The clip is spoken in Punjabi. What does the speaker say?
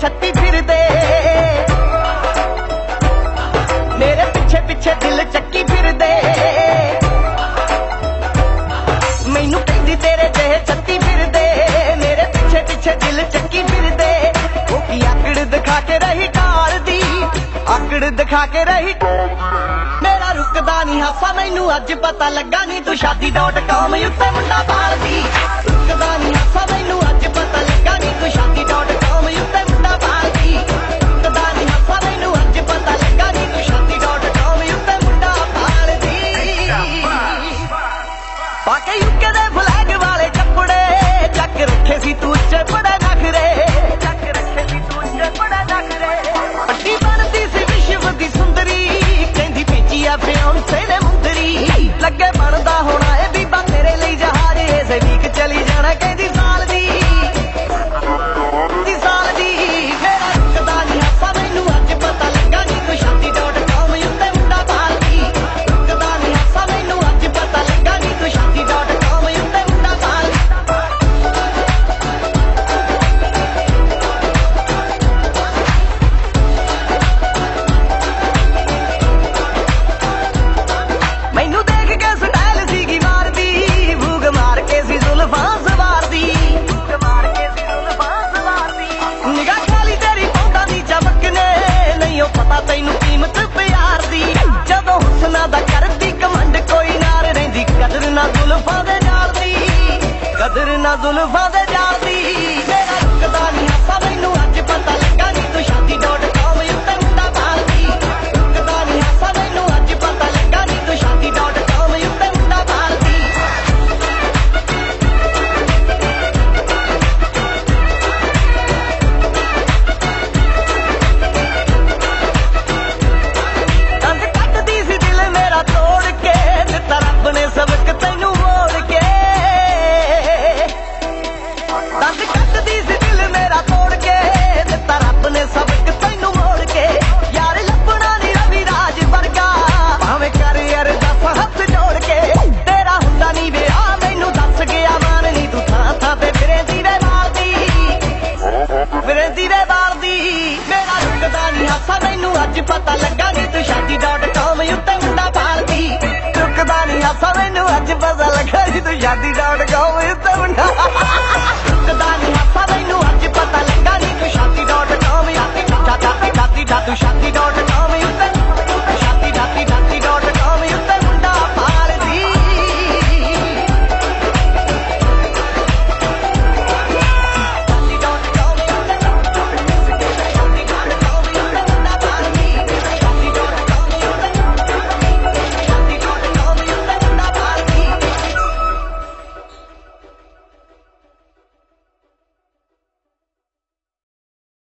ਛੱਤੀ ਫਿਰਦੇ। ਮੇਰੇ ਪਿੱਛੇ ਪਿੱਛੇ ਦਿਲ ਚੱਕੀ ਫਿਰਦੇ। ਮੈਨੂੰ ਕਹਿੰਦੀ ਤੇਰੇ ਜਿਹੇ ਛੱਤੀ ਫਿਰਦੇ। ਮੇਰੇ ਪਿੱਛੇ ਪਿੱਛੇ ਦਿਲ ਚੱਕੀ ਫਿਰਦੇ। ਉਹ ਕੀ ਆਕੜ ਦਿਖਾ ਕੇ ਰਹੀ ਢਾਲ ਦੀ। ਆਕੜ ਦਿਖਾ ਕੇ ਰਹੀ ਮੇਰਾ ਰੁਕਦਾ ਨਹੀਂ ਹਾਸਾ, ਮੈਨੂੰ ਅੱਜ ਪਤਾ ਲੱਗਾ ਨਹੀਂ ਤੂੰ ਸ਼ਾਦੀ ਡਾਟ ਕਾਮ ਉੱਤੇ ਮੁੰਡਾ ਬਾਲ ਪਾ ਕੇ ਯੂਕੇ ਦੇ ਫਲੈਗ ਵਾਲੇ ਕੱਪੜੇ ਚੱਕ ਰੱਖੇ ਸੀ ਤੂੰ ਉੱਚੇ ਪੜਨ নাজুল ফাঁদে ਅੱਜ ਪਤਾ ਲੱਗਾ ਨੀ ਤੂੰ ਸ਼ਾਦੀ.com ਉੱਤੇ ਮੁੰਡਾ ਭਾਲਦੀ ਰੁਕਦਾ ਨਹੀਂ ਹਾਸਾ, ਮੈਨੂੰ ਅੱਜ ਪਤਾ ਲੱਗਾ ਨੀ ਤੂੰ ਸ਼ਾਦੀ.com ਉੱਤੇ ਮੁੰਡਾ।